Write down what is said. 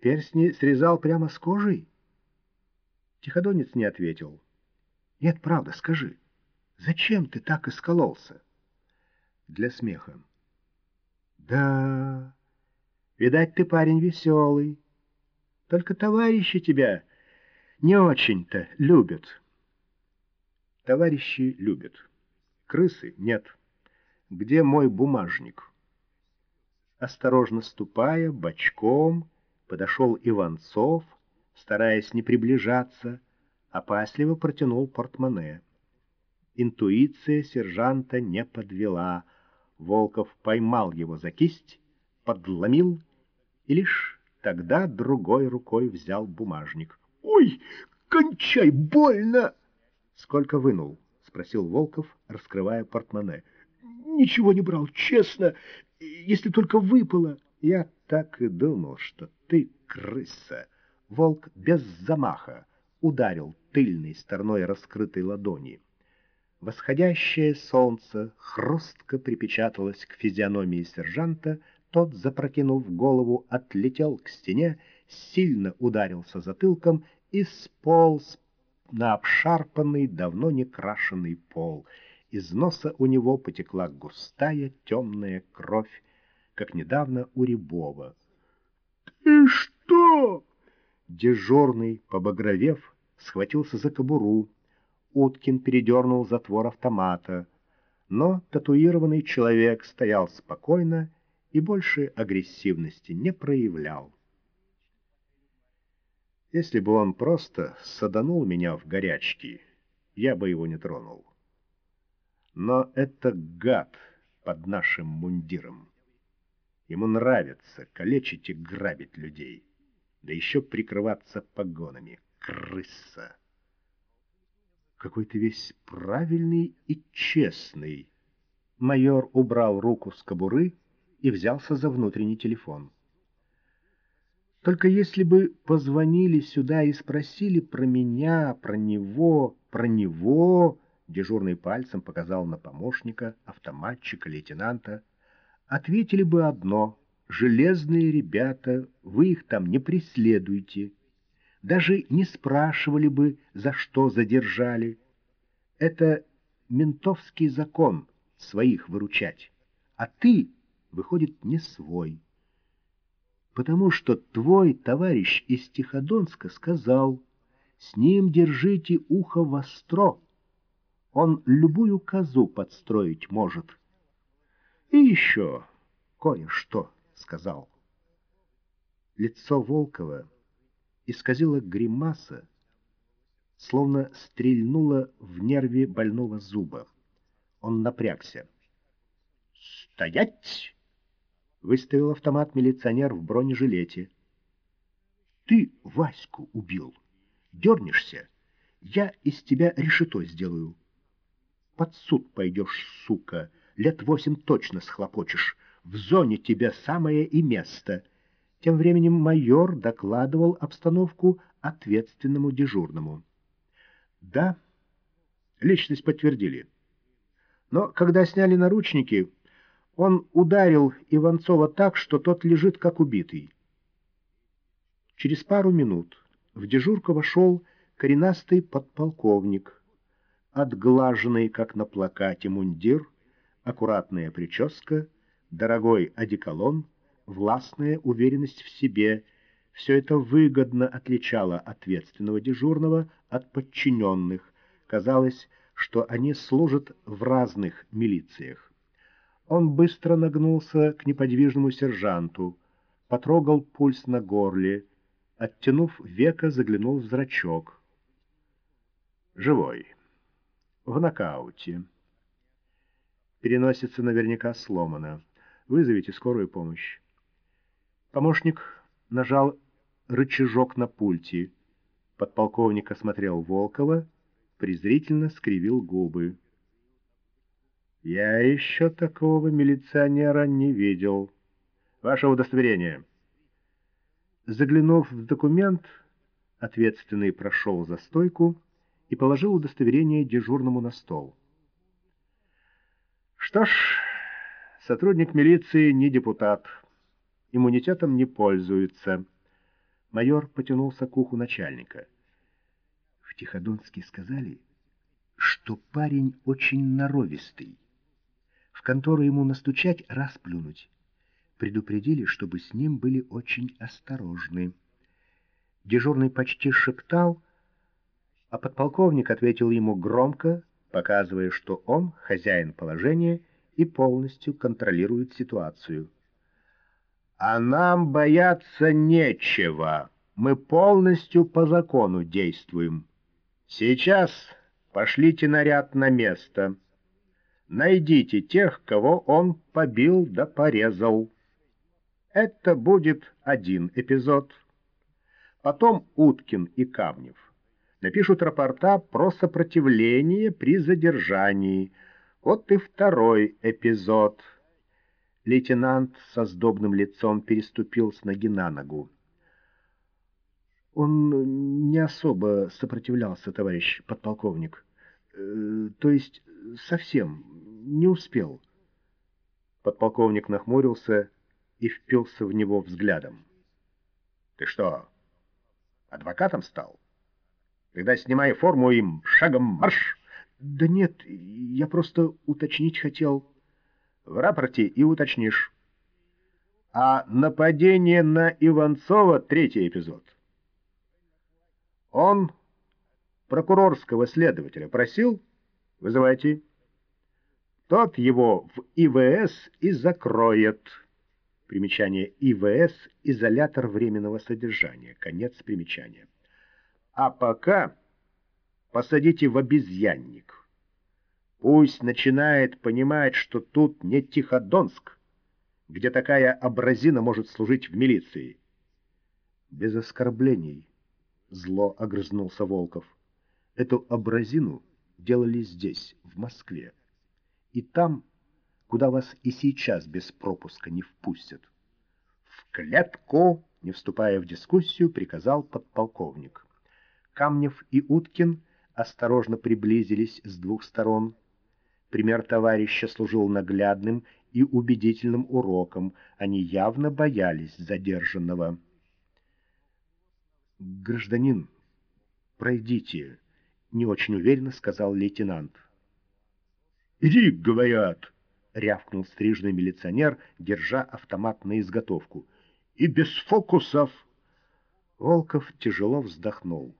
Перстни срезал прямо с кожей? Тиходонец не ответил. Нет, правда, скажи, зачем ты так искололся? Для смеха. Да, видать, ты парень веселый. Только товарищи тебя не очень-то любят. Товарищи любят. Крысы нет. Где мой бумажник? Осторожно ступая, бочком, подошел Иванцов, стараясь не приближаться, опасливо протянул портмоне. Интуиция сержанта не подвела. Волков поймал его за кисть, подломил и лишь тогда другой рукой взял бумажник. «Ой, кончай, больно!» «Сколько вынул?» — спросил Волков, раскрывая портмоне. «Ничего не брал, честно, если только выпало». «Я так и думал, что ты крыса». Волк без замаха ударил тыльной стороной раскрытой ладони. Восходящее солнце хрустко припечаталось к физиономии сержанта, тот, запрокинув голову, отлетел к стене, сильно ударился затылком и сполз на обшарпанный, давно не крашеный пол. Из носа у него потекла густая темная кровь, как недавно у Рябова. «Ты что?» Дежурный, побагровев, схватился за кобуру. Уткин передернул затвор автомата. Но татуированный человек стоял спокойно и больше агрессивности не проявлял. Если бы он просто саданул меня в горячке, я бы его не тронул. Но это гад под нашим мундиром. Ему нравится калечить и грабить людей, да еще прикрываться погонами. Крыса! Какой ты весь правильный и честный. Майор убрал руку с кобуры и взялся за внутренний телефон. Только если бы позвонили сюда и спросили про меня, про него, про него, дежурный пальцем показал на помощника, автоматчика, лейтенанта, ответили бы одно — железные ребята, вы их там не преследуете, даже не спрашивали бы, за что задержали. Это ментовский закон своих выручать, а ты, выходит, не свой потому что твой товарищ из Тиходонска сказал, с ним держите ухо востро, он любую козу подстроить может. И еще кое-что сказал. Лицо Волкова исказило гримаса, словно стрельнуло в нерве больного зуба. Он напрягся. «Стоять!» Выставил автомат милиционер в бронежилете. «Ты Ваську убил. Дернешься, я из тебя решето сделаю. Под суд пойдешь, сука, лет восемь точно схлопочешь. В зоне тебе самое и место». Тем временем майор докладывал обстановку ответственному дежурному. «Да, личность подтвердили. Но когда сняли наручники, он ударил Иванцова так, что тот лежит как убитый. Через пару минут в дежурку вошел коренастый подполковник, отглаженный, как на плакате, мундир, аккуратная прическа, дорогой одеколон, властная уверенность в себе — все это выгодно отличало ответственного дежурного от подчиненных. Казалось, что они служат в разных милициях. Он быстро нагнулся к неподвижному сержанту, потрогал пульс на горле, оттянув века, заглянул в зрачок. Живой. В нокауте. Переносится наверняка сломано. Вызовите скорую помощь. Помощник нажал рычажок на пульте. Подполковник осмотрел Волкова, презрительно скривил губы. Я еще такого милиционера не видел. Ваше удостоверение. Заглянув в документ, ответственный прошел за стойку и положил удостоверение дежурному на стол. Что ж, сотрудник милиции не депутат, иммунитетом не пользуется. Майор потянулся к уху начальника. В Тиходонске сказали, что парень очень норовистый. В контору ему настучать, расплюнуть. Предупредили, чтобы с ним были очень осторожны. Дежурный почти шептал, а подполковник ответил ему громко, показывая, что он хозяин положения и полностью контролирует ситуацию. «А нам бояться нечего. Мы полностью по закону действуем. Сейчас пошлите наряд на место. Найдите тех, кого он побил да порезал. Это будет один эпизод. Потом Уткин и Камнев напишут рапорта про сопротивление при задержании. Вот и второй эпизод. Лейтенант со сдобным лицом переступил с ноги на ногу. Он не особо сопротивлялся, товарищ подполковник. Э, то есть совсем не успел. Подполковник нахмурился и впился в него взглядом. Ты что, адвокатом стал? Тогда снимай форму им, шагом марш. Да нет, я просто уточнить хотел. В рапорте и уточнишь. А нападение на Иванцова — третий эпизод. Он прокурорского следователя просил, вызывайте. Тот его в ИВС и закроет. Примечание ИВС — изолятор временного содержания. Конец примечания. А пока посадите в обезьянник. Пусть начинает понимать, что тут не Тиходонск, где такая образина может служить в милиции. Без оскорблений зло огрызнулся Волков. Эту образину делали здесь, в Москве. И там, куда вас и сейчас без пропуска не впустят. В клетку, не вступая в дискуссию, приказал подполковник. Камнев и Уткин осторожно приблизились с двух сторон. Пример товарища служил наглядным и убедительным уроком. Они явно боялись задержанного. «Гражданин, пройдите», — не очень уверенно сказал лейтенант. «Иди, — говорят», — рявкнул стрижный милиционер, держа автомат на изготовку. «И без фокусов». Волков тяжело вздохнул.